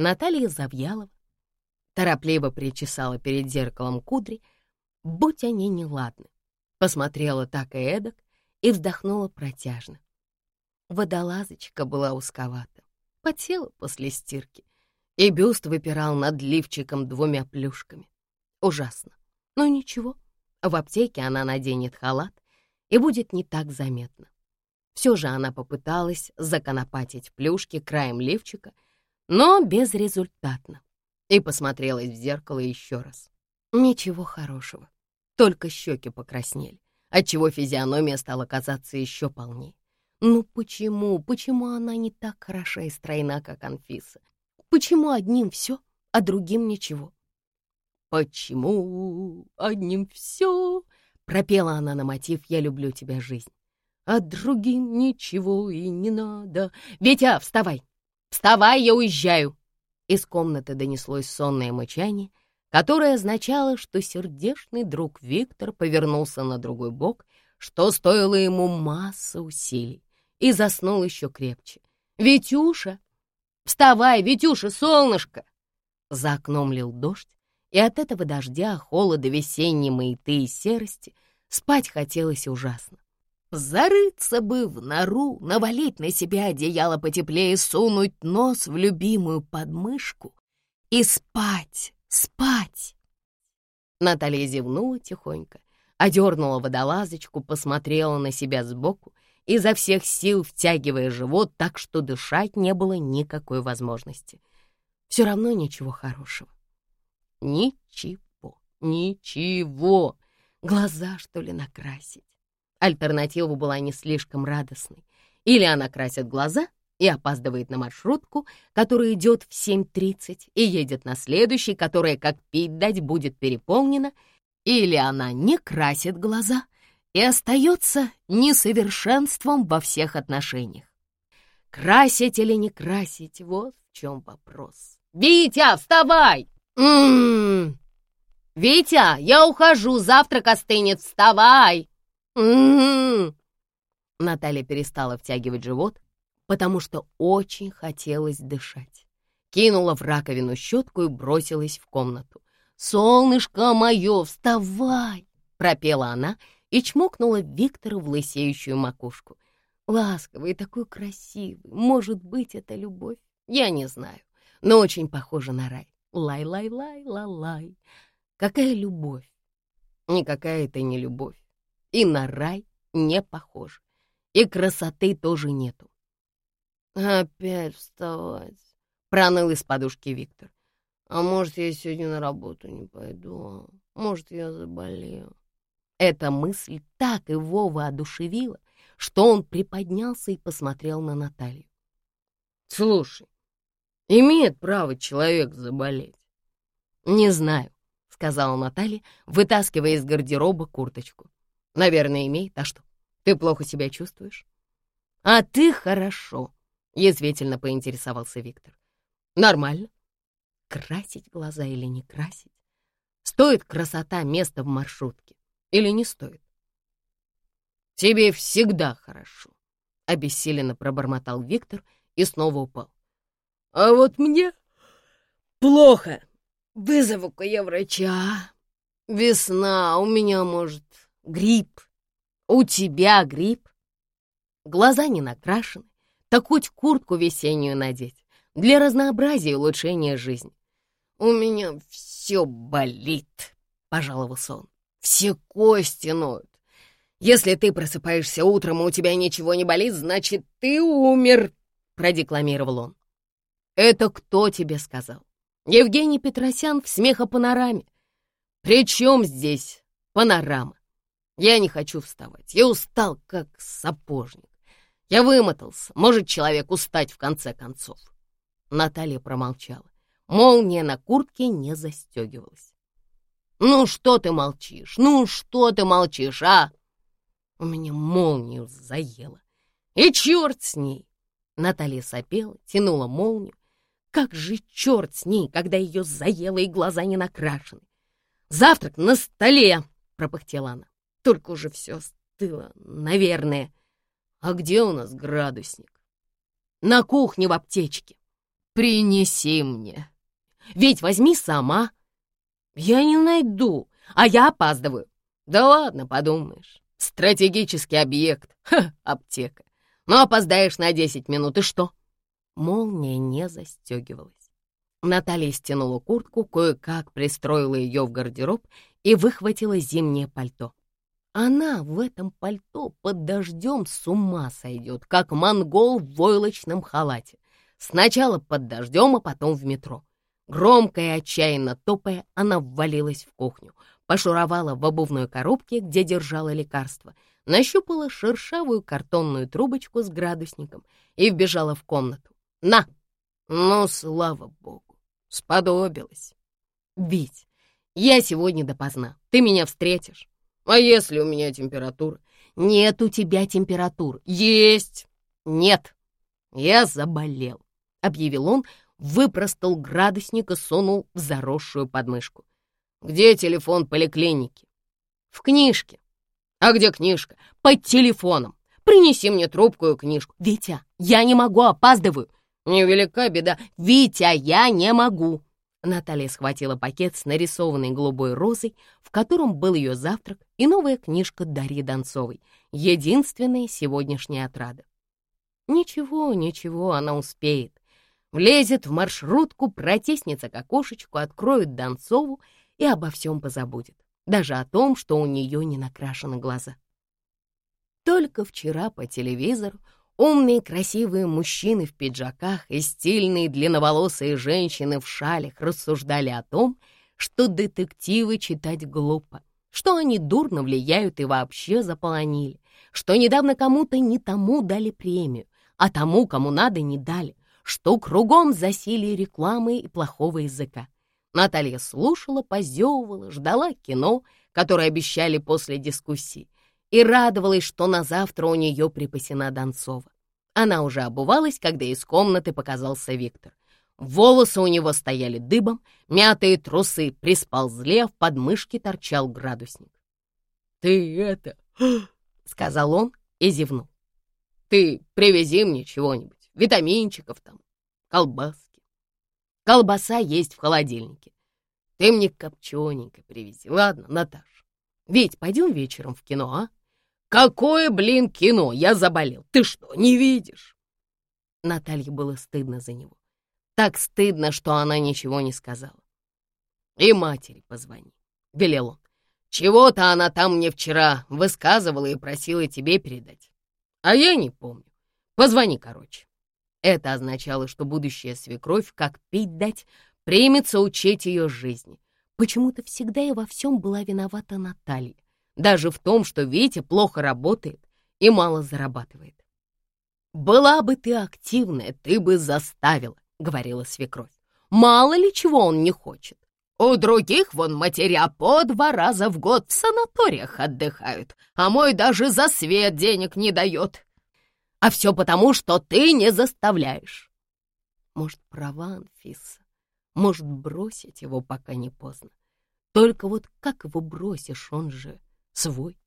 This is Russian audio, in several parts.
Наталья Завьялова торопливо причесала перед зеркалом кудри, будь они неладны. Посмотрела так и эдак и вздохнула протяжно. Водолазочка была узковата, потела после стирки, и бюст выпирал над лифчиком двумя плюшками. Ужасно. Но ничего, в аптеке она наденет халат, и будет не так заметно. Все же она попыталась законопатить плюшки краем лифчика, но безрезультатно, и посмотрелась в зеркало еще раз. Ничего хорошего, только щеки покраснели, отчего физиономия стала казаться еще полнее. Ну почему, почему она не так хороша и стройна, как Анфиса? Почему одним все, а другим ничего? «Почему одним все?» — пропела она на мотив «Я люблю тебя, жизнь». «А другим ничего и не надо». «Витя, вставай! Вставай, я уезжаю!» Из комнаты донеслось сонное мычание, которое означало, что сердечный друг Виктор повернулся на другой бок, что стоило ему масса усилий, и заснул еще крепче. «Витюша! Вставай, Витюша, солнышко!» За окном лил дождь, и от этого дождя, холода, весенней маяты и серости спать хотелось ужасно. Зарыться бы в нору, навалить на себя одеяло потеплее, сунуть нос в любимую подмышку и спать, спать. Наталья зевнула тихонько, одернула водолазочку, посмотрела на себя сбоку, изо всех сил втягивая живот так, что дышать не было никакой возможности. Все равно ничего хорошего. Ничего, ничего. Глаза, что ли, накрасить? Альтернатива была не слишком радостной. Или она красит глаза и опаздывает на маршрутку, которая идет в 7.30 и едет на следующий, которая, как пить дать, будет переполнена, или она не красит глаза и остается несовершенством во всех отношениях. Красить или не красить — вот в чем вопрос. «Витя, вставай!» «М-м-м! Витя, я ухожу, завтрак остынет, вставай!» «М-м-м!» Наталья перестала втягивать живот, потому что очень хотелось дышать. Кинула в раковину щетку и бросилась в комнату. «Солнышко мое, вставай!» — пропела она и чмокнула Виктора в лысеющую макушку. Ласковый, такой красивый. Может быть, это любовь? Я не знаю, но очень похоже на рай. Лай-лай-лай-ла-лай. Какая любовь? Никакая это не любовь. И на рай не похоже. И красоты тоже нету. Опять вставать, проныл из подушки Виктор. А может, я сегодня на работу не пойду? Может, я заболею? Эта мысль так его воодушевила, что он приподнялся и посмотрел на Наталью. «Слушай, Имеет право человек заболеть. Не знаю, сказала Наталья, вытаскивая из гардероба курточку. Наверное, имеет. А что, ты плохо себя чувствуешь? А ты хорошо, язвительно поинтересовался Виктор. Нормально. Красить глаза или не красить? Стоит красота места в маршрутке или не стоит? Тебе всегда хорошо, обессиленно пробормотал Виктор и снова упал. А вот мне плохо. Вызову-ка я врача. Весна, у меня, может, грипп. У тебя грипп? Глаза не накрашены, так хоть куртку весеннюю надеть. Для разнообразия и улучшения жизни. У меня все болит, пожаловался он. Все кости ноют. Если ты просыпаешься утром, и у тебя ничего не болит, значит, ты умер, продекламировал он. «Это кто тебе сказал?» «Евгений Петросян в смехопанораме». «При чем здесь панорама?» «Я не хочу вставать. Я устал, как сапожник. Я вымотался. Может человек устать в конце концов?» Наталья промолчала. Молния на куртке не застегивалась. «Ну что ты молчишь? Ну что ты молчишь, а?» У меня молнию заело. И черт с ней! Наталья сопела, тянула молнию, как же черт с ней, когда ее заело и глаза не накрашены. «Завтрак на столе!» — пропыхтела она. «Только уже все стыло, наверное. А где у нас градусник?» «На кухне в аптечке». принеси мне. Ведь возьми сама. Я не найду, а я опаздываю. Да ладно, подумаешь. Стратегический объект. Ха, аптека. Ну, опоздаешь на 10 минут, и что? Молния не застегивалась. Наталья стянула куртку, кое-как пристроила ее в гардероб и выхватила зимнее пальто. Она в этом пальто под дождем с ума сойдет, как монгол в войлочном халате. Сначала под дождем, а потом в метро. Громко и отчаянно топая, она ввалилась в кухню, пошуровала в обувной коробке, где держала лекарство, нащупала шершавую картонную трубочку с градусником и вбежала в комнату. «На!» «Ну, слава богу!» Сподобилась. Вить, я сегодня допоздна. Ты меня встретишь. А если у меня температура? Нет у тебя температур. Есть. Нет. Я заболел, объявил он, выпростал градусник и сунул в заросшую подмышку. Где телефон поликлиники? В книжке. А где книжка? Под телефоном. Принеси мне трубку и книжку. Витя, я не могу, опаздываю. «Невелика беда. Витя, я не могу!» Наталья схватила пакет с нарисованной голубой розой, в котором был ее завтрак и новая книжка Дарьи Донцовой, единственная сегодняшняя отрада. Ничего, ничего, она успеет. Влезет в маршрутку, протеснется к окошечку, откроет Донцову и обо всем позабудет, даже о том, что у нее не накрашены глаза. Только вчера по телевизору Умные красивые мужчины в пиджаках и стильные длинноволосые женщины в шалях рассуждали о том, что детективы читать глупо, что они дурно влияют и вообще заполонили, что недавно кому-то не тому дали премию, а тому, кому надо, не дали, что кругом засилие рекламы и плохого языка. Наталья слушала, позевывала, ждала кино, которое обещали после дискуссии, и радовалась, что на завтра у нее припасена Донцова. Она уже обувалась, когда из комнаты показался Виктор. Волосы у него стояли дыбом, мятые трусы присползли, а в подмышке торчал градусник. «Ты это...» — сказал он и зевнул. «Ты привези мне чего-нибудь, витаминчиков там, колбаски. Колбаса есть в холодильнике. Ты мне копчененько привези, ладно, Наташ? Ведь пойдем вечером в кино, а? Какое, блин, кино? Я заболел. Ты что, не видишь? Наталье было стыдно за него. Так стыдно, что она ничего не сказала. И матери позвони, — велел он. Чего-то она там мне вчера высказывала и просила тебе передать. А я не помню. Позвони, короче. Это означало, что будущая свекровь, как пить дать, примется учить ее жизни. Почему-то всегда и во всем была виновата Наталья, даже в том, что Витя плохо работает и мало зарабатывает. «Была бы ты активная, ты бы заставила», — говорила свекровь. «Мало ли чего он не хочет. У других вон матеря по два раза в год в санаториях отдыхают, а мой даже за свет денег не дает. А все потому, что ты не заставляешь». Может, права Анфиса, может, бросить его, пока не поздно. Только вот как его бросишь, он же свой.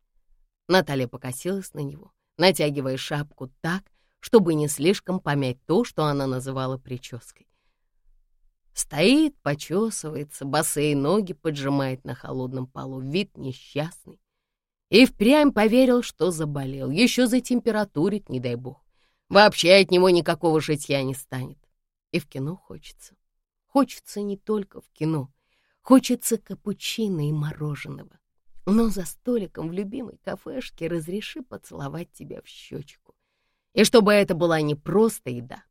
Наталья покосилась на него, натягивая шапку так, чтобы не слишком помять то, что она называла прической. Стоит, почесывается, босые ноги поджимает на холодном полу, вид несчастный. И впрямь поверил, что заболел, еще затемпературит, не дай бог. Вообще от него никакого житья не станет. И в кино хочется. Хочется не только в кино. Хочется капучино и мороженого но за столиком в любимой кафешке разреши поцеловать тебя в щечку. И чтобы это была не просто еда,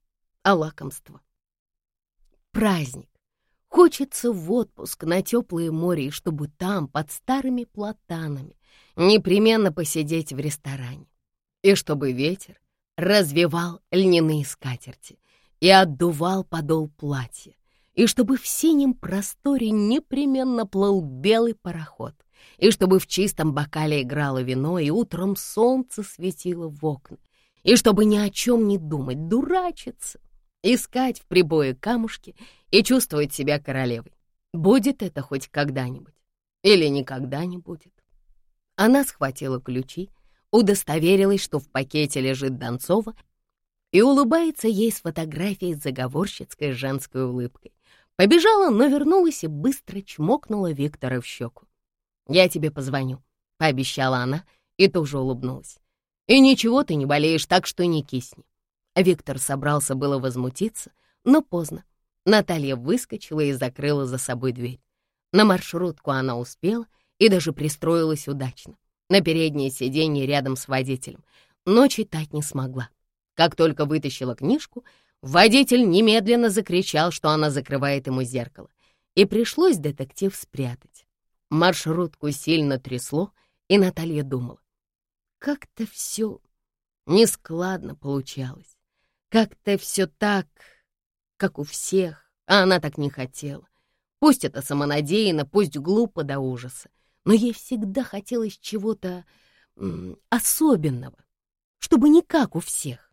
а лакомство. Праздник. Хочется в отпуск на теплое море, и чтобы там, под старыми платанами, непременно посидеть в ресторане. И чтобы ветер развивал льняные скатерти и отдувал подол платья, и чтобы в синем просторе непременно плыл белый пароход — и чтобы в чистом бокале играло вино, и утром солнце светило в окна, и чтобы ни о чем не думать, дурачиться, искать в прибое камушки и чувствовать себя королевой. Будет это хоть когда-нибудь или никогда не будет. Она схватила ключи, удостоверилась, что в пакете лежит Донцова, и улыбается ей с фотографией с заговорщицкой женской улыбкой. Побежала, но вернулась и быстро чмокнула Виктора в щеку. «Я тебе позвоню», — пообещала она и тоже улыбнулась. «И ничего ты не болеешь, так что не кисни». Виктор собрался было возмутиться, но поздно. Наталья выскочила и закрыла за собой дверь. На маршрутку она успела и даже пристроилась удачно. На переднее сиденье рядом с водителем, но читать не смогла. Как только вытащила книжку, водитель немедленно закричал, что она закрывает ему зеркало, и пришлось детектив спрятать. Маршрутку сильно трясло, и Наталья думала, как-то все нескладно получалось, как-то все так, как у всех, а она так не хотела. Пусть это самонадеянно, пусть глупо до ужаса, но ей всегда хотелось чего-то особенного, чтобы не как у всех.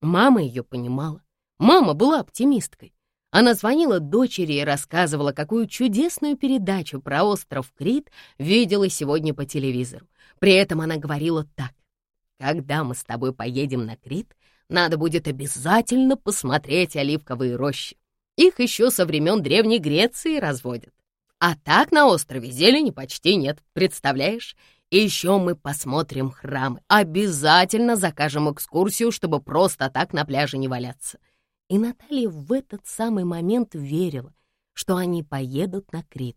Мама ее понимала. Мама была оптимисткой. Она звонила дочери и рассказывала, какую чудесную передачу про остров Крит видела сегодня по телевизору. При этом она говорила так. «Когда мы с тобой поедем на Крит, надо будет обязательно посмотреть оливковые рощи. Их еще со времен Древней Греции разводят. А так на острове зелени почти нет, представляешь? И еще мы посмотрим храмы. Обязательно закажем экскурсию, чтобы просто так на пляже не валяться. И Наталья в этот самый момент верила, что они поедут на Крит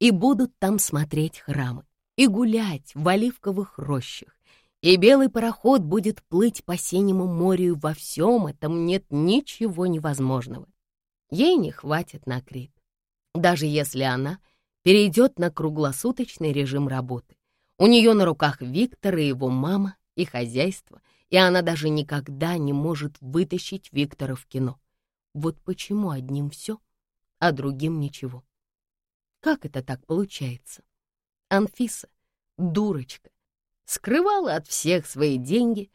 и будут там смотреть храмы и гулять в оливковых рощах. И белый пароход будет плыть по синему морю, во всем этом нет ничего невозможного. Ей не хватит на Крит, даже если она перейдет на круглосуточный режим работы. У нее на руках Виктор и его мама, и хозяйство, и она даже никогда не может вытащить Виктора в кино. Вот почему одним все, а другим ничего. Как это так получается? Анфиса, дурочка, скрывала от всех свои деньги,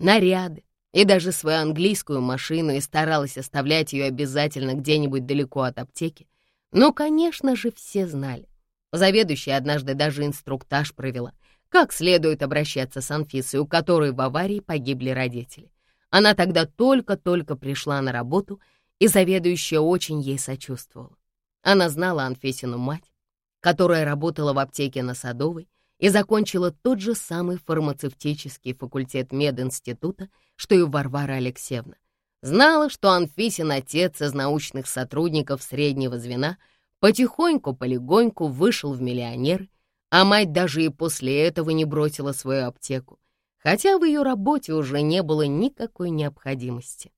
наряды и даже свою английскую машину и старалась оставлять ее обязательно где-нибудь далеко от аптеки. Но, конечно же, все знали. Заведующая однажды даже инструктаж провела, как следует обращаться с Анфисой, у которой в аварии погибли родители. Она тогда только-только пришла на работу, и заведующая очень ей сочувствовала. Она знала Анфисину мать, которая работала в аптеке на Садовой и закончила тот же самый фармацевтический факультет мединститута, что и Варвара Алексеевна. Знала, что Анфисин отец из научных сотрудников среднего звена — Потихоньку-полегоньку вышел в миллионер, а мать даже и после этого не бросила свою аптеку, хотя в ее работе уже не было никакой необходимости.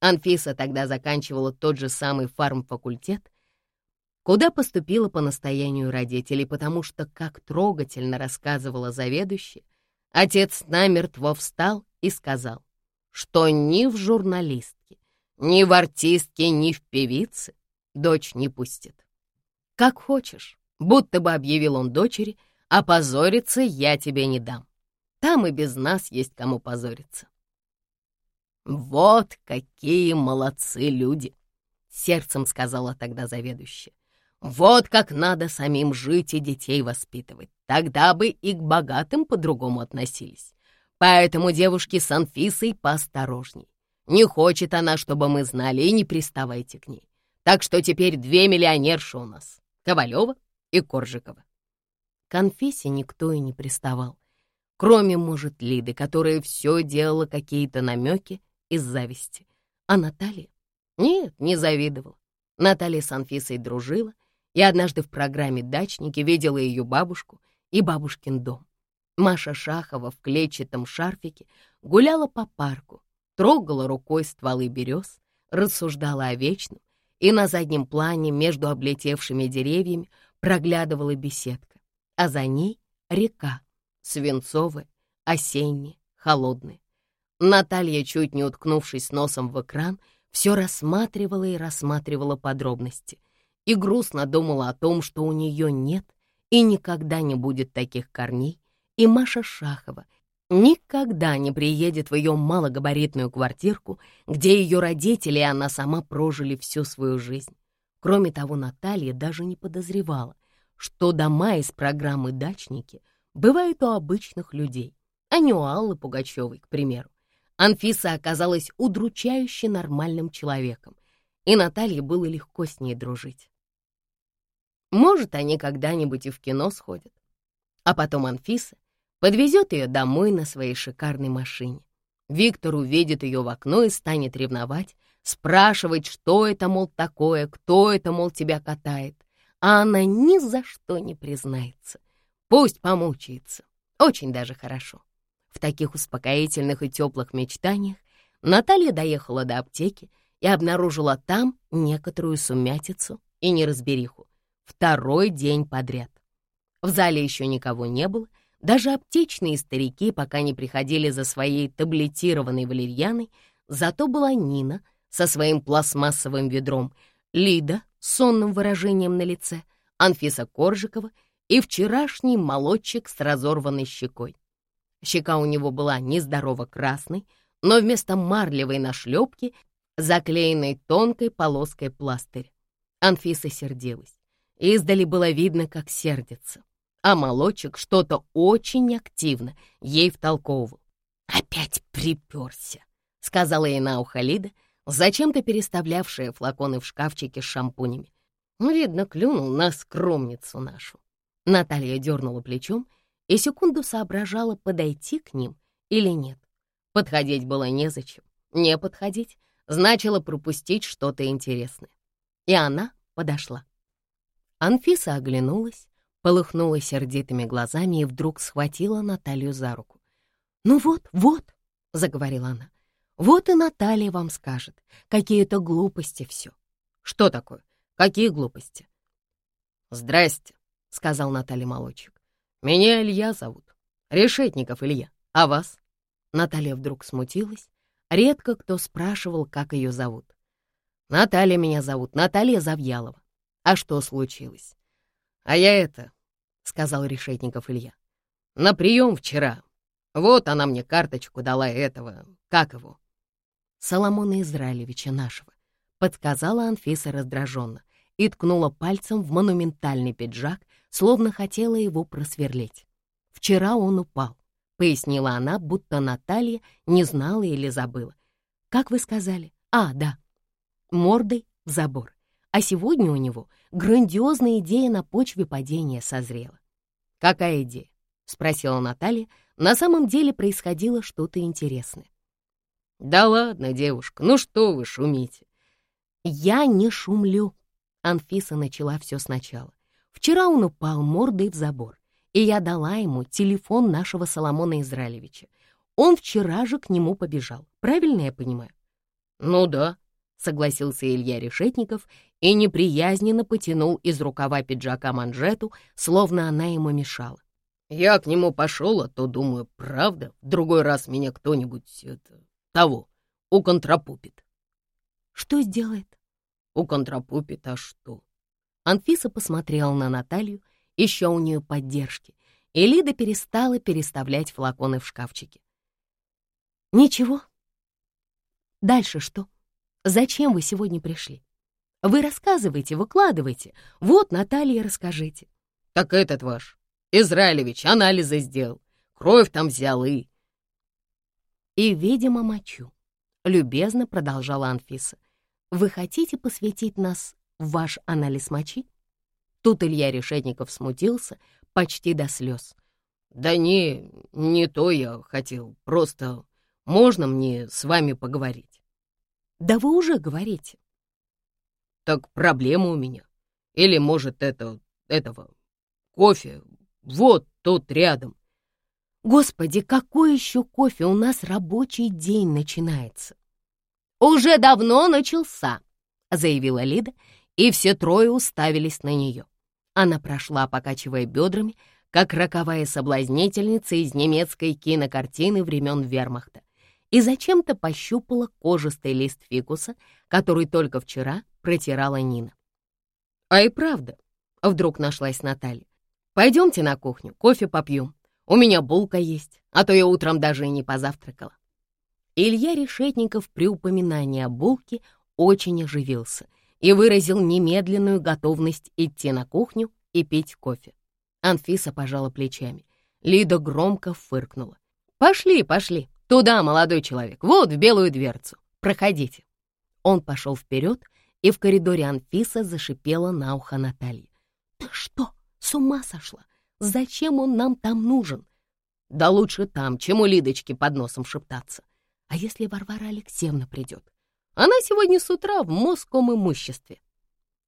Анфиса тогда заканчивала тот же самый фармфакультет, куда поступила по настоянию родителей, потому что, как трогательно рассказывала заведующая, отец намертво встал и сказал, что ни в журналистке, ни в артистке, ни в певице дочь не пустит. Как хочешь, будто бы объявил он дочери, а позориться я тебе не дам. Там и без нас есть кому позориться. Вот какие молодцы люди, сердцем сказала тогда заведующая. Вот как надо самим жить и детей воспитывать. Тогда бы и к богатым по-другому относились. Поэтому девушки с Анфисой поосторожней. Не хочет она, чтобы мы знали, и не приставайте к ней. Так что теперь две миллионерши у нас. Ковалева и Коржикова. К никто и не приставал, кроме, может, Лиды, которая все делала какие-то намеки из зависти. А Наталья? Нет, не завидовала. Наталья с Анфисой дружила, и однажды в программе «Дачники» видела ее бабушку и бабушкин дом. Маша Шахова в клетчатом шарфике гуляла по парку, трогала рукой стволы берез, рассуждала о вечном и на заднем плане между облетевшими деревьями проглядывала беседка, а за ней река, свинцовая, осенняя, холодная. Наталья, чуть не уткнувшись носом в экран, все рассматривала и рассматривала подробности и грустно думала о том, что у нее нет и никогда не будет таких корней, и Маша Шахова никогда не приедет в ее малогабаритную квартирку, где ее родители и она сама прожили всю свою жизнь. Кроме того, Наталья даже не подозревала, что дома из программы «Дачники» бывают у обычных людей, а не у Аллы Пугачевой, к примеру. Анфиса оказалась удручающе нормальным человеком, и Наталье было легко с ней дружить. Может, они когда-нибудь и в кино сходят. А потом Анфиса подвезет ее домой на своей шикарной машине. Виктор увидит ее в окно и станет ревновать, спрашивать, что это, мол, такое, кто это, мол, тебя катает. А она ни за что не признается. Пусть помучается. Очень даже хорошо. В таких успокоительных и теплых мечтаниях Наталья доехала до аптеки и обнаружила там некоторую сумятицу и неразбериху. Второй день подряд. В зале еще никого не было, даже аптечные старики пока не приходили за своей таблетированной валерьяной, зато была Нина со своим пластмассовым ведром, Лида с сонным выражением на лице, Анфиса Коржикова и вчерашний молодчик с разорванной щекой. Щека у него была нездорово красной, но вместо марлевой нашлепки заклеенной тонкой полоской пластырь. Анфиса сердилась. Издали было видно, как сердится а молочек что-то очень активно ей втолковывал. «Опять приперся», — сказала ей на ухо Лида, зачем-то переставлявшая флаконы в шкафчике с шампунями. Видно, клюнул на скромницу нашу. Наталья дернула плечом и секунду соображала, подойти к ним или нет. Подходить было незачем, не подходить значило пропустить что-то интересное. И она подошла. Анфиса оглянулась, полыхнула сердитыми глазами и вдруг схватила Наталью за руку. «Ну вот, вот», — заговорила она, — «вот и Наталья вам скажет, какие-то глупости все». «Что такое? Какие глупости?» «Здрасте», — сказал Наталья Молодчик. «Меня Илья зовут. Решетников Илья. А вас?» Наталья вдруг смутилась. Редко кто спрашивал, как ее зовут. «Наталья меня зовут, Наталья Завьялова. А что случилось?» «А я это», — сказал Решетников Илья, — «на прием вчера. Вот она мне карточку дала этого, как его?» «Соломона Израилевича нашего», — подсказала Анфиса раздраженно и ткнула пальцем в монументальный пиджак, словно хотела его просверлить. «Вчера он упал», — пояснила она, будто Наталья не знала или забыла. «Как вы сказали? А, да. Мордой в забор а сегодня у него грандиозная идея на почве падения созрела. «Какая идея?» — спросила Наталья. На самом деле происходило что-то интересное. «Да ладно, девушка, ну что вы шумите?» «Я не шумлю», — Анфиса начала все сначала. «Вчера он упал мордой в забор, и я дала ему телефон нашего Соломона Израилевича. Он вчера же к нему побежал, правильно я понимаю?» «Ну да», — согласился Илья Решетников и неприязненно потянул из рукава пиджака манжету, словно она ему мешала. Я к нему пошел, а то, думаю, правда, в другой раз меня кто-нибудь, это, того, уконтрапупит. Что сделает? Уконтрапупит, а что? Анфиса посмотрела на Наталью, еще у нее поддержки, и Лида перестала переставлять флаконы в шкафчике. Ничего. Дальше что? Зачем вы сегодня пришли? Вы рассказывайте, выкладывайте. Вот, Наталья, расскажите. Так этот ваш, Израилевич, анализы сделал. Кровь там взял и... И, видимо, мочу. Любезно продолжала Анфиса. Вы хотите посвятить нас в ваш анализ мочи? Тут Илья Решетников смутился почти до слез. «Да не, не то я хотел, просто можно мне с вами поговорить?» «Да вы уже говорите. Так проблема у меня. Или, может, это... этого... кофе. Вот тут рядом. Господи, какой еще кофе? У нас рабочий день начинается. Уже давно начался, заявила Лида, и все трое уставились на нее. Она прошла, покачивая бедрами, как роковая соблазнительница из немецкой кинокартины времен вермахта, и зачем-то пощупала кожистый лист фикуса, который только вчера протирала Нина. «А и правда», — вдруг нашлась Наталья. «Пойдемте на кухню, кофе попьем. У меня булка есть, а то я утром даже и не позавтракала». Илья Решетников при упоминании о булке очень оживился и выразил немедленную готовность идти на кухню и пить кофе. Анфиса пожала плечами. Лида громко фыркнула. «Пошли, пошли, Туда, молодой человек, вот в белую дверцу. Проходите. Он пошел вперед, и в коридоре Анфиса зашипела на ухо Натальи. «Ты что, с ума сошла? Зачем он нам там нужен?» «Да лучше там, чем у Лидочки под носом шептаться. А если Варвара Алексеевна придет? Она сегодня с утра в московом имуществе».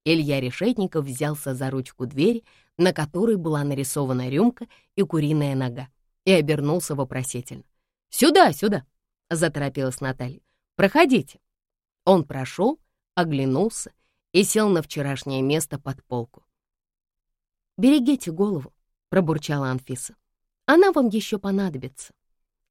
Илья Решетников взялся за ручку двери, на которой была нарисована рюмка и куриная нога, и обернулся вопросительно. «Сюда, сюда!» — заторопилась Наталья. «Проходите». Он прошел, оглянулся и сел на вчерашнее место под полку. «Берегите голову», — пробурчала Анфиса. «Она вам еще понадобится».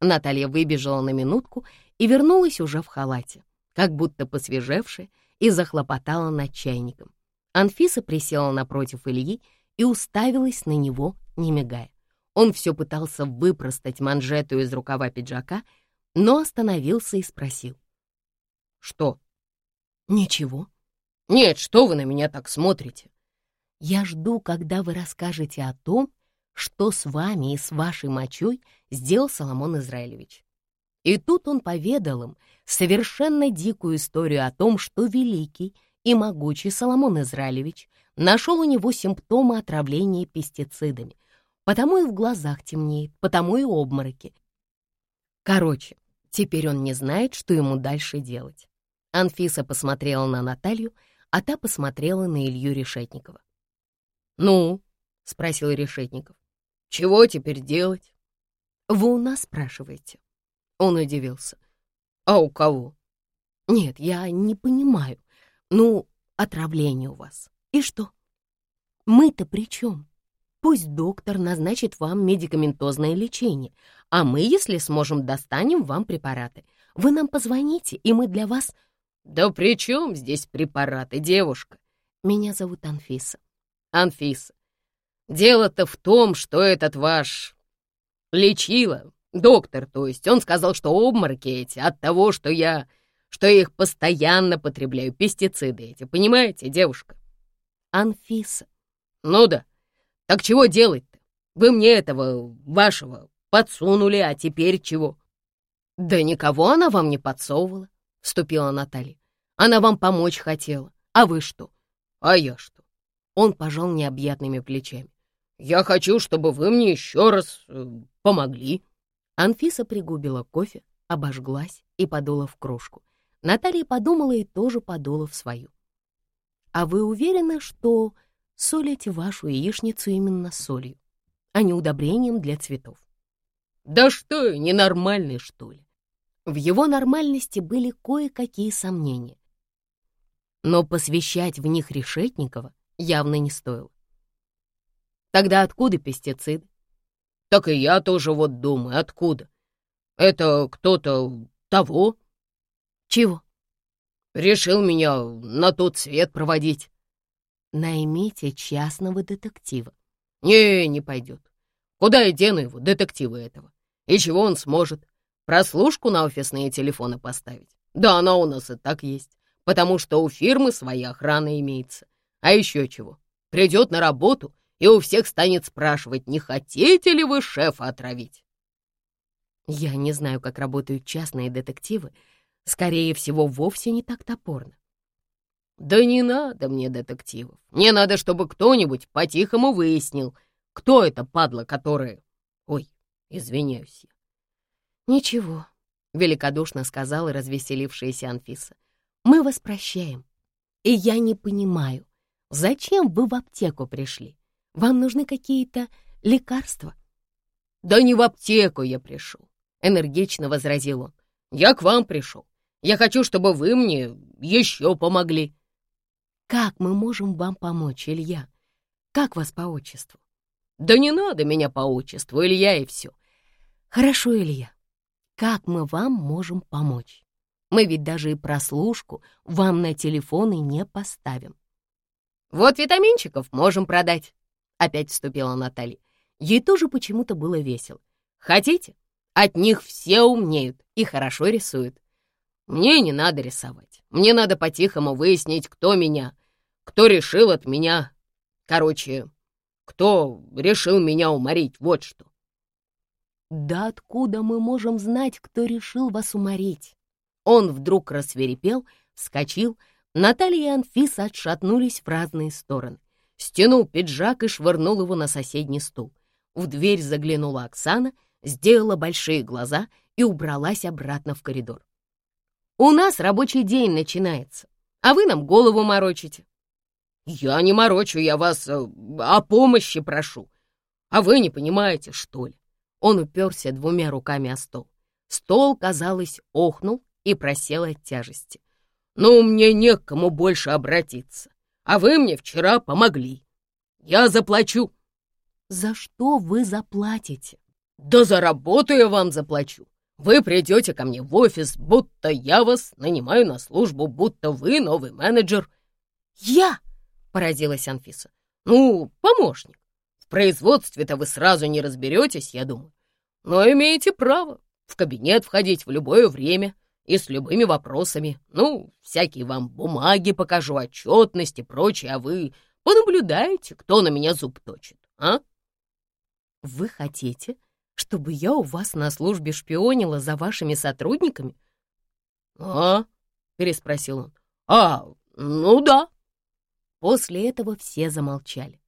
Наталья выбежала на минутку и вернулась уже в халате, как будто посвежевшая, и захлопотала над чайником. Анфиса присела напротив Ильи и уставилась на него, не мигая. Он все пытался выпростать манжету из рукава пиджака, но остановился и спросил. «Что?» «Ничего». «Нет, что вы на меня так смотрите?» «Я жду, когда вы расскажете о том, что с вами и с вашей мочой сделал Соломон Израилевич». И тут он поведал им совершенно дикую историю о том, что великий и могучий Соломон Израилевич нашел у него симптомы отравления пестицидами, потому и в глазах темнеет, потому и обмороки. Короче, теперь он не знает, что ему дальше делать. Анфиса посмотрела на Наталью, а та посмотрела на Илью Решетникова. «Ну?» — спросил Решетников. «Чего теперь делать?» «Вы у нас спрашиваете?» Он удивился. «А у кого?» «Нет, я не понимаю. Ну, отравление у вас. И что? Мы-то при чем? Пусть доктор назначит вам медикаментозное лечение, а мы, если сможем, достанем вам препараты. Вы нам позвоните, и мы для вас... Да при чем здесь препараты, девушка? Меня зовут Анфиса. Анфиса, дело-то в том, что этот ваш лечила, доктор, то есть, он сказал, что обмороки эти от того, что я что я их постоянно потребляю, пестициды эти, понимаете, девушка? Анфиса. Ну да. Так чего делать-то? Вы мне этого вашего подсунули, а теперь чего? Да никого она вам не подсовывала, вступила Наталья. Она вам помочь хотела. А вы что? А я что? Он пожал необъятными плечами. Я хочу, чтобы вы мне еще раз э, помогли. Анфиса пригубила кофе, обожглась и подула в кружку. Наталья подумала и тоже подула в свою. «А вы уверены, что солите вашу яичницу именно солью, а не удобрением для цветов?» «Да что, ненормальный, что ли?» В его нормальности были кое-какие сомнения. Но посвящать в них Решетникова явно не стоило. Тогда откуда пестициды? Так и я тоже вот думаю, откуда? Это кто-то того, «Чего?» «Решил меня на тот свет проводить». «Наймите частного детектива». «Не, не пойдет. Куда я дену его, детектива этого? И чего он сможет? Прослушку на офисные телефоны поставить? Да она у нас и так есть, потому что у фирмы своя охрана имеется. А еще чего? Придет на работу и у всех станет спрашивать, не хотите ли вы шефа отравить?» Я не знаю, как работают частные детективы, скорее всего, вовсе не так топорно. «Да не надо мне детективов. Мне надо, чтобы кто-нибудь по-тихому выяснил, кто это падла, которая... Ой, извиняюсь я». «Ничего», — великодушно сказала развеселившаяся Анфиса. «Мы вас прощаем. И я не понимаю, зачем вы в аптеку пришли? Вам нужны какие-то лекарства?» «Да не в аптеку я пришел», — энергично возразил он. «Я к вам пришел. Я хочу, чтобы вы мне еще помогли». «Как мы можем вам помочь, Илья? Как вас по отчеству?» «Да не надо меня по отчеству, Илья, и все». «Хорошо, Илья. Как мы вам можем помочь? Мы ведь даже и прослушку вам на телефон и не поставим». «Вот витаминчиков можем продать», — опять вступила Наталья. Ей тоже почему-то было весело. «Хотите? От них все умнеют и хорошо рисуют. Мне не надо рисовать. Мне надо по-тихому выяснить, кто меня, кто решил от меня... Короче, кто решил меня уморить, вот что. «Да откуда мы можем знать, кто решил вас уморить?» Он вдруг рассверепел, вскочил. Наталья и Анфиса отшатнулись в разные стороны. Стянул пиджак и швырнул его на соседний стул. В дверь заглянула Оксана, сделала большие глаза и убралась обратно в коридор. «У нас рабочий день начинается, а вы нам голову морочите». «Я не морочу, я вас э, о помощи прошу. А вы не понимаете, что ли?» Он уперся двумя руками о стол. Стол, казалось, охнул и просел от тяжести. «Ну, мне не к кому больше обратиться, а вы мне вчера помогли. Я заплачу». «За что вы заплатите?» «Да за работу я вам заплачу. Вы придете ко мне в офис, будто я вас нанимаю на службу, будто вы новый менеджер». «Я?» — поразилась Анфиса. «Ну, помощник. В производстве-то вы сразу не разберетесь, я думаю. Но имеете право в кабинет входить в любое время и с любыми вопросами. Ну, всякие вам бумаги покажу, отчетность и прочее, а вы понаблюдаете, кто на меня зуб точит, а?» «Вы хотите, чтобы я у вас на службе шпионила за вашими сотрудниками?» «А?» — переспросил он. «А, ну да». После этого все замолчали.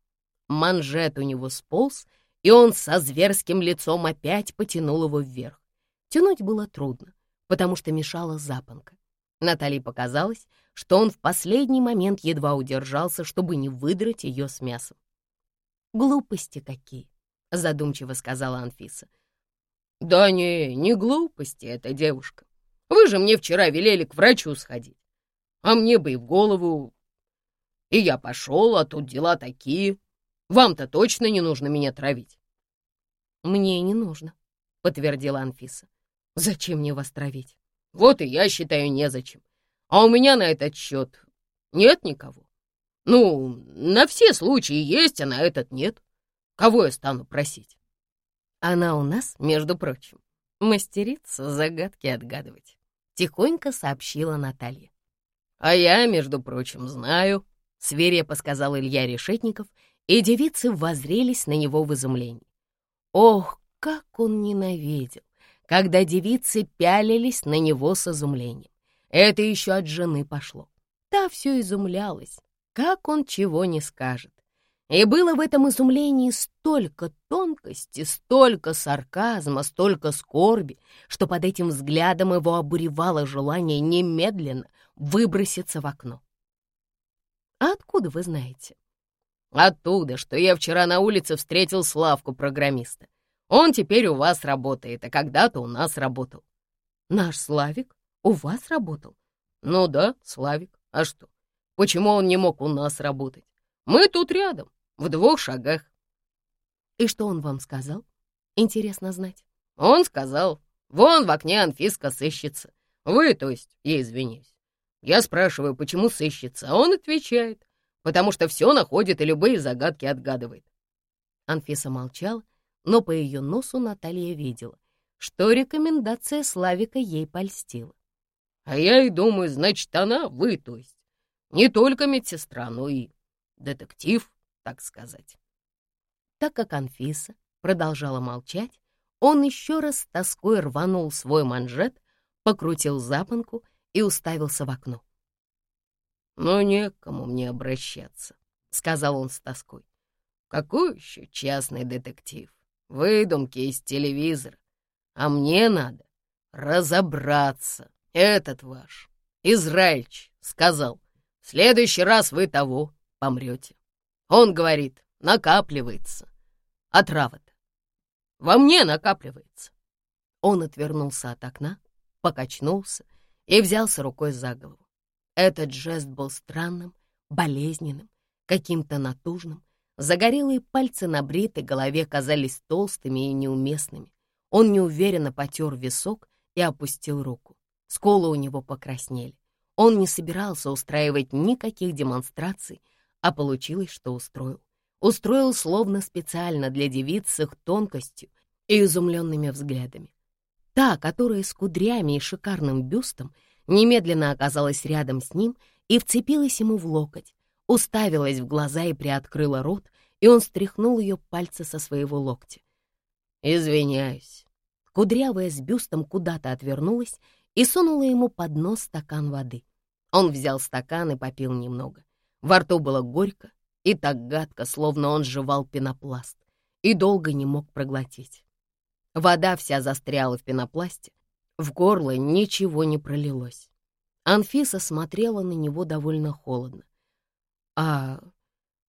Манжет у него сполз, и он со зверским лицом опять потянул его вверх. Тянуть было трудно, потому что мешала запонка. Наталье показалось, что он в последний момент едва удержался, чтобы не выдрать ее с мясом. «Глупости какие!» — задумчиво сказала Анфиса. «Да не, не глупости эта девушка. Вы же мне вчера велели к врачу сходить. А мне бы и в голову. И я пошел, а тут дела такие. Вам-то точно не нужно меня травить». «Мне не нужно», — подтвердила Анфиса. «Зачем мне вас травить?» «Вот и я считаю, незачем. А у меня на этот счет нет никого. Ну, на все случаи есть, а на этот нет. Кого я стану просить? Она у нас, между прочим, мастерица загадки отгадывать. Тихонько сообщила Наталья. А я, между прочим, знаю, свирепо сказал Илья Решетников, и девицы воззрелись на него в изумлении. Ох, как он ненавидел, когда девицы пялились на него с изумлением. Это еще от жены пошло. Та все изумлялась, как он чего не скажет. И было в этом изумлении столько тонкости, столько сарказма, столько скорби, что под этим взглядом его обуревало желание немедленно выброситься в окно. «А откуда вы знаете?» «Оттуда, что я вчера на улице встретил Славку, программиста. Он теперь у вас работает, а когда-то у нас работал». «Наш Славик у вас работал?» «Ну да, Славик. А что? Почему он не мог у нас работать? Мы тут рядом в двух шагах. И что он вам сказал? Интересно знать. Он сказал, вон в окне Анфиска сыщется. Вы, то есть, я извиняюсь. Я спрашиваю, почему сыщется, а он отвечает, потому что все находит и любые загадки отгадывает. Анфиса молчала, но по ее носу Наталья видела, что рекомендация Славика ей польстила. А я и думаю, значит, она, вы, то есть, не только медсестра, но и детектив так сказать. Так как Анфиса продолжала молчать, он еще раз тоской рванул свой манжет, покрутил запонку и уставился в окно. «Ну, некому мне обращаться», — сказал он с тоской. «Какой еще частный детектив? Выдумки из телевизора. А мне надо разобраться. Этот ваш, Израильч, сказал, в следующий раз вы того помрете. Он говорит, накапливается. А трава-то во мне накапливается. Он отвернулся от окна, покачнулся и взялся рукой за голову. Этот жест был странным, болезненным, каким-то натужным. Загорелые пальцы на бритой голове казались толстыми и неуместными. Он неуверенно потер висок и опустил руку. Сколы у него покраснели. Он не собирался устраивать никаких демонстраций, а получилось, что устроил. Устроил словно специально для девиц с их тонкостью и изумленными взглядами. Та, которая с кудрями и шикарным бюстом, немедленно оказалась рядом с ним и вцепилась ему в локоть, уставилась в глаза и приоткрыла рот, и он стряхнул ее пальцы со своего локтя. «Извиняюсь», кудрявая с бюстом куда-то отвернулась и сунула ему под нос стакан воды. Он взял стакан и попил немного. Во рту было горько и так гадко, словно он жевал пенопласт, и долго не мог проглотить. Вода вся застряла в пенопласте, в горло ничего не пролилось. Анфиса смотрела на него довольно холодно. «А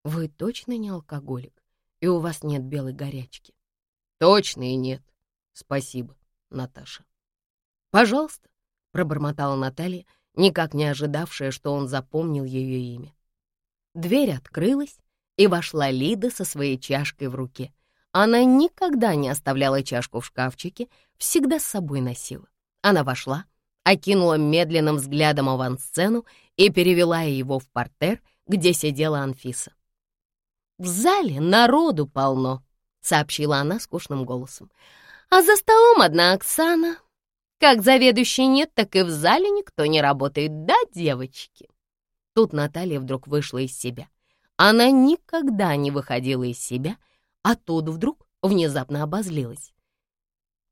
вы точно не алкоголик, и у вас нет белой горячки?» «Точно и нет. Спасибо, Наташа». «Пожалуйста», — пробормотала Наталья, никак не ожидавшая, что он запомнил ее имя. Дверь открылась, и вошла Лида со своей чашкой в руке. Она никогда не оставляла чашку в шкафчике, всегда с собой носила. Она вошла, окинула медленным взглядом авансцену и перевела его в портер, где сидела Анфиса. «В зале народу полно», — сообщила она скучным голосом. «А за столом одна Оксана. Как заведующей нет, так и в зале никто не работает, да, девочки?» Тут Наталья вдруг вышла из себя. Она никогда не выходила из себя, а тут вдруг внезапно обозлилась.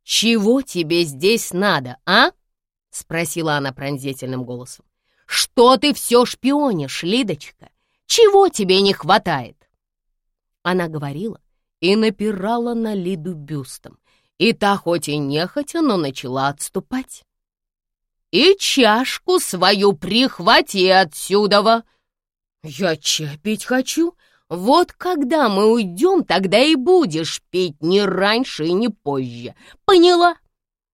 «Чего тебе здесь надо, а?» — спросила она пронзительным голосом. «Что ты все шпионишь, Лидочка? Чего тебе не хватает?» Она говорила и напирала на Лиду бюстом, и та хоть и нехотя, но начала отступать. «И чашку свою прихвати отсюда!» «Я чай пить хочу», вот когда мы уйдем, тогда и будешь пить не раньше и не позже. Поняла?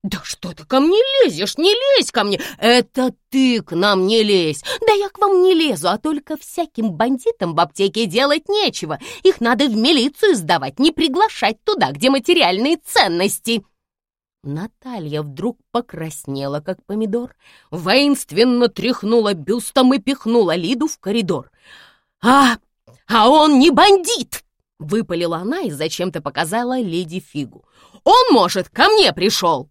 Да что ты ко мне лезешь? Не лезь ко мне! Это ты к нам не лезь! Да я к вам не лезу, а только всяким бандитам в аптеке делать нечего. Их надо в милицию сдавать, не приглашать туда, где материальные ценности. Наталья вдруг покраснела, как помидор, воинственно тряхнула бюстом и пихнула Лиду в коридор. «А, «А он не бандит!» — выпалила она и зачем-то показала леди фигу. «Он, может, ко мне пришел!»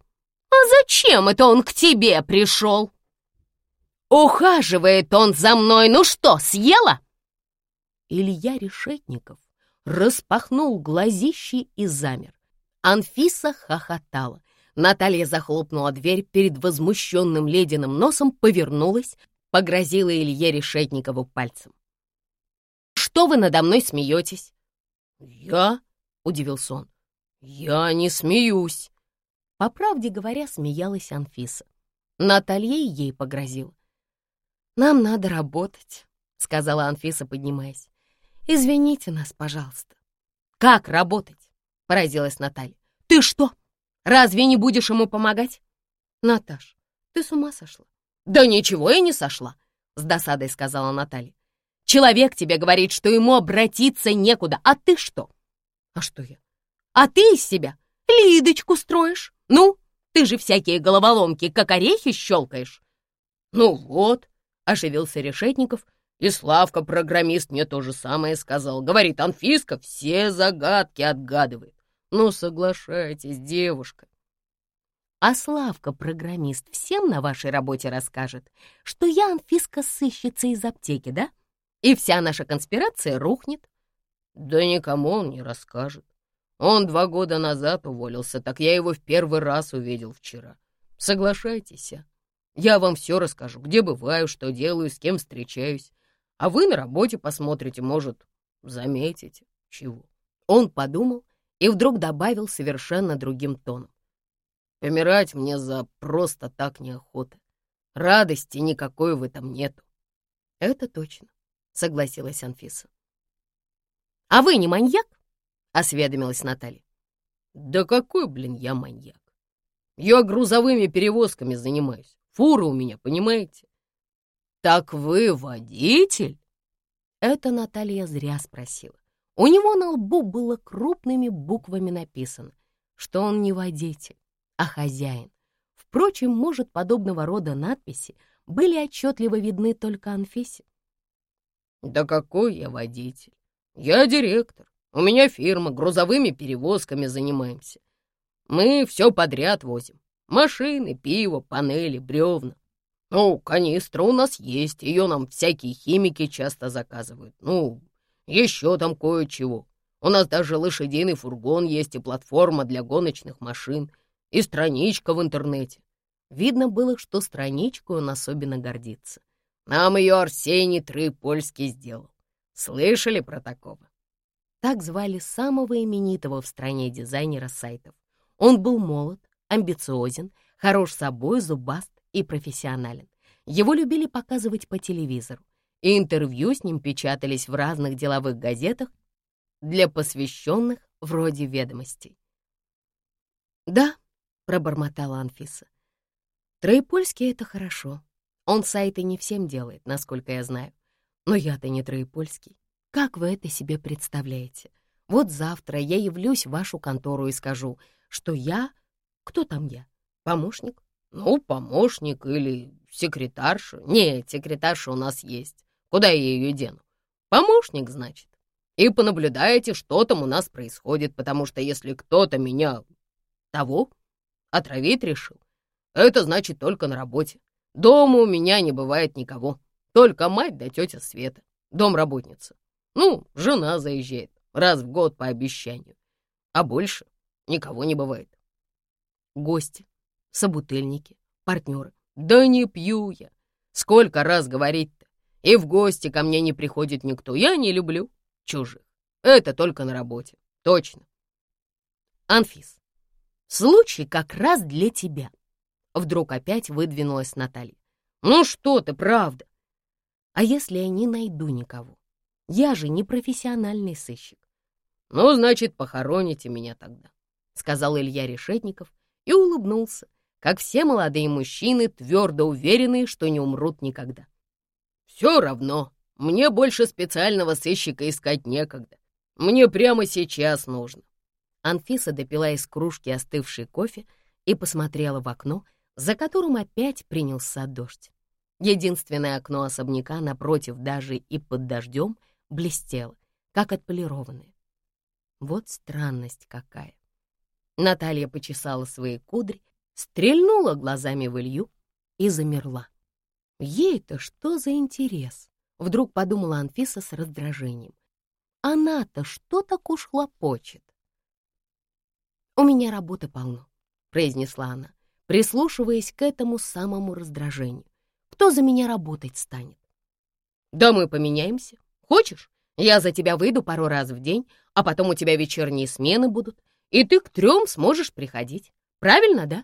«А зачем это он к тебе пришел?» «Ухаживает он за мной, ну что, съела?» Илья Решетников распахнул глазищи и замер. Анфиса хохотала. Наталья захлопнула дверь перед возмущенным ледяным носом, повернулась, погрозила Илье Решетникову пальцем. Что вы надо мной смеетесь?» «Я?» — удивился он. «Я не смеюсь». По правде говоря, смеялась Анфиса. Наталья ей погрозила. «Нам надо работать», — сказала Анфиса, поднимаясь. «Извините нас, пожалуйста». «Как работать?» — поразилась Наталья. «Ты что, разве не будешь ему помогать?» «Наташ, ты с ума сошла?» «Да ничего я не сошла», — с досадой сказала Наталья. Человек тебе говорит, что ему обратиться некуда, а ты что? А что я? А ты из себя Лидочку строишь? Ну, ты же всякие головоломки, как орехи, щелкаешь. Ну вот, оживился Решетников, и Славка, программист, мне то же самое сказал. Говорит, Анфиска все загадки отгадывает. Ну, соглашайтесь, девушка. А Славка, программист, всем на вашей работе расскажет, что я Анфиска сыщется из аптеки, да? и вся наша конспирация рухнет. Да никому он не расскажет. Он два года назад уволился, так я его в первый раз увидел вчера. Соглашайтесь, а? Я вам все расскажу, где бываю, что делаю, с кем встречаюсь. А вы на работе посмотрите, может, заметите, чего. Он подумал и вдруг добавил совершенно другим тоном. Помирать мне за просто так неохота. Радости никакой в этом нету. Это точно согласилась Анфиса. «А вы не маньяк?» — осведомилась Наталья. «Да какой, блин, я маньяк? Я грузовыми перевозками занимаюсь. Фура у меня, понимаете?» «Так вы водитель?» Это Наталья зря спросила. У него на лбу было крупными буквами написано, что он не водитель, а хозяин. Впрочем, может, подобного рода надписи были отчетливо видны только Анфисе. Да какой я водитель? Я директор. У меня фирма, грузовыми перевозками занимаемся. Мы все подряд возим. Машины, пиво, панели, бревна. Ну, канистра у нас есть, ее нам всякие химики часто заказывают. Ну, еще там кое-чего. У нас даже лошадиный фургон есть и платформа для гоночных машин. И страничка в интернете. Видно было, что страничку он особенно гордится. Нам ее Арсений Троепольский сделал. Слышали про такого? Так звали самого именитого в стране дизайнера сайтов. Он был молод, амбициозен, хорош собой, зубаст и профессионален. Его любили показывать по телевизору, интервью с ним печатались в разных деловых газетах для посвященных вроде ведомостей. «Да», — пробормотала Анфиса, — «Троепольский — это хорошо. Он сайты не всем делает, насколько я знаю. Но я-то не Троепольский. Как вы это себе представляете? Вот завтра я явлюсь в вашу контору и скажу, что я... Кто там я? Помощник? Ну, помощник или секретарша. Нет, секретарша у нас есть. Куда я ее дену? Помощник, значит. И понаблюдаете, что там у нас происходит, потому что если кто-то меня того отравить решил, это значит только на работе. Дома у меня не бывает никого, только мать да тетя Света, домработница. Ну, жена заезжает раз в год по обещанию, а больше никого не бывает. Гости, собутыльники, партнеры. Да не пью я. Сколько раз говорить-то? И в гости ко мне не приходит никто. Я не люблю чужих. Это только на работе. Точно. Анфис, случай как раз для тебя. Вдруг опять выдвинулась Наталья. Ну что ты, правда? А если я не найду никого? Я же не профессиональный сыщик. Ну, значит, похороните меня тогда, сказал Илья Решетников и улыбнулся, как все молодые мужчины, твердо уверенные, что не умрут никогда. Все равно, мне больше специального сыщика искать некогда. Мне прямо сейчас нужно. Анфиса допила из кружки остывший кофе и посмотрела в окно, за которым опять принялся дождь. Единственное окно особняка напротив даже и под дождем — блестела, как отполированная. Вот странность какая. Наталья почесала свои кудри, стрельнула глазами в Илью и замерла. Ей-то что за интерес? Вдруг подумала Анфиса с раздражением. Она-то что так уж хлопочет? «У меня работы полно», — произнесла она, прислушиваясь к этому самому раздражению. «Кто за меня работать станет?» «Да мы поменяемся», Хочешь, я за тебя выйду пару раз в день, а потом у тебя вечерние смены будут, и ты к трем сможешь приходить. Правильно, да?»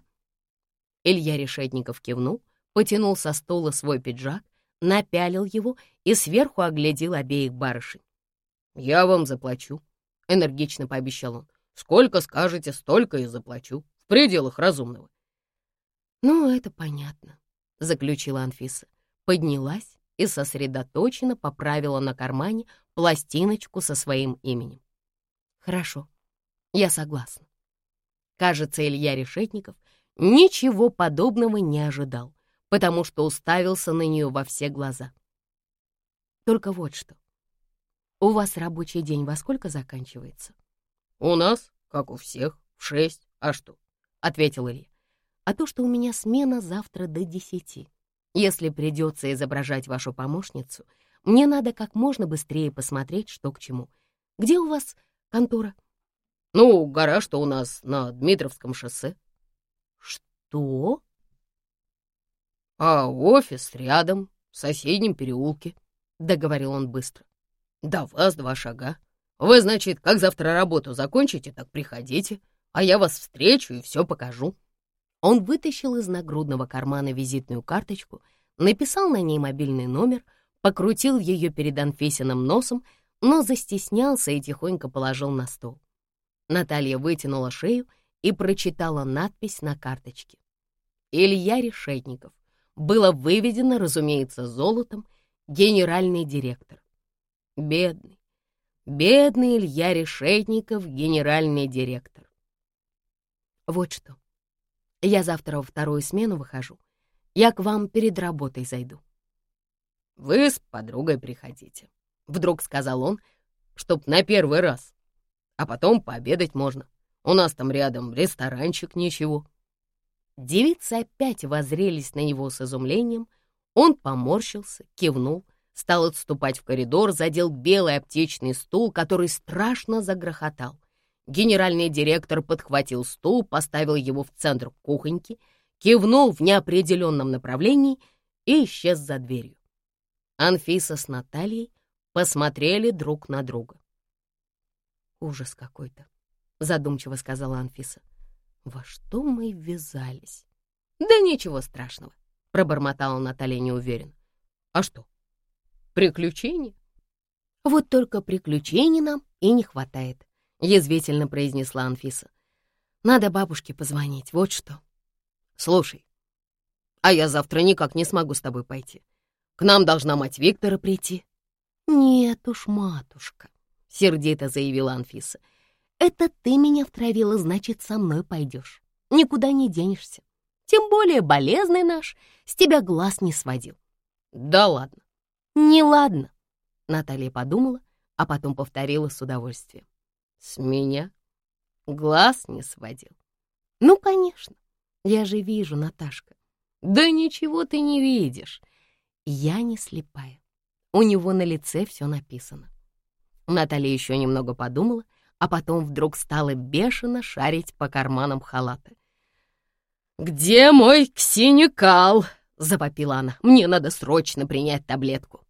Илья Решетников кивнул, потянул со стола свой пиджак, напялил его и сверху оглядел обеих барышень. «Я вам заплачу», — энергично пообещал он. «Сколько скажете, столько и заплачу. В пределах разумного». «Ну, это понятно», — заключила Анфиса. Поднялась и сосредоточенно поправила на кармане пластиночку со своим именем. «Хорошо, я согласна». Кажется, Илья Решетников ничего подобного не ожидал, потому что уставился на нее во все глаза. «Только вот что. У вас рабочий день во сколько заканчивается?» «У нас, как у всех, в шесть. А что?» — ответил Илья. «А то, что у меня смена завтра до десяти. Если придется изображать вашу помощницу, мне надо как можно быстрее посмотреть, что к чему. Где у вас контора? Ну, гараж-то у нас на Дмитровском шоссе. Что? А офис рядом, в соседнем переулке, — договорил он быстро. До вас два шага. Вы, значит, как завтра работу закончите, так приходите, а я вас встречу и все покажу. Он вытащил из нагрудного кармана визитную карточку, написал на ней мобильный номер, покрутил ее перед Анфисиным носом, но застеснялся и тихонько положил на стол. Наталья вытянула шею и прочитала надпись на карточке. Илья Решетников. Было выведено, разумеется, золотом, генеральный директор. Бедный, бедный Илья Решетников, генеральный директор. Вот что. Я завтра во вторую смену выхожу. Я к вам перед работой зайду». «Вы с подругой приходите», — вдруг сказал он, чтоб на первый раз. А потом пообедать можно. У нас там рядом ресторанчик, ничего. Девицы опять возрелись на него с изумлением. Он поморщился, кивнул, стал отступать в коридор, задел белый аптечный стул, который страшно загрохотал. Генеральный директор подхватил стул, поставил его в центр кухоньки, кивнул в неопределенном направлении и исчез за дверью. Анфиса с Натальей посмотрели друг на друга. «Ужас какой-то», — задумчиво сказала Анфиса. «Во что мы ввязались?» «Да ничего страшного», — пробормотала Наталья неуверенно. «А что, приключения?» «Вот только приключений нам и не хватает», — язвительно произнесла Анфиса. «Надо бабушке позвонить, вот что». «Слушай, а я завтра никак не смогу с тобой пойти. К нам должна мать Виктора прийти». «Нет уж, матушка», — сердито заявила Анфиса. «Это ты меня втравила, значит, со мной пойдешь. Никуда не денешься. Тем более болезный наш с тебя глаз не сводил». «Да ладно». «Не ладно», — Наталья подумала, а потом повторила с удовольствием. «С меня глаз не сводил». «Ну, конечно, я же вижу, Наташка». «Да ничего ты не видишь. Я не слепая. У него на лице все написано. Наталья еще немного подумала, а потом вдруг стала бешено шарить по карманам халата. «Где мой ксеникал?» — завопила она. «Мне надо срочно принять таблетку».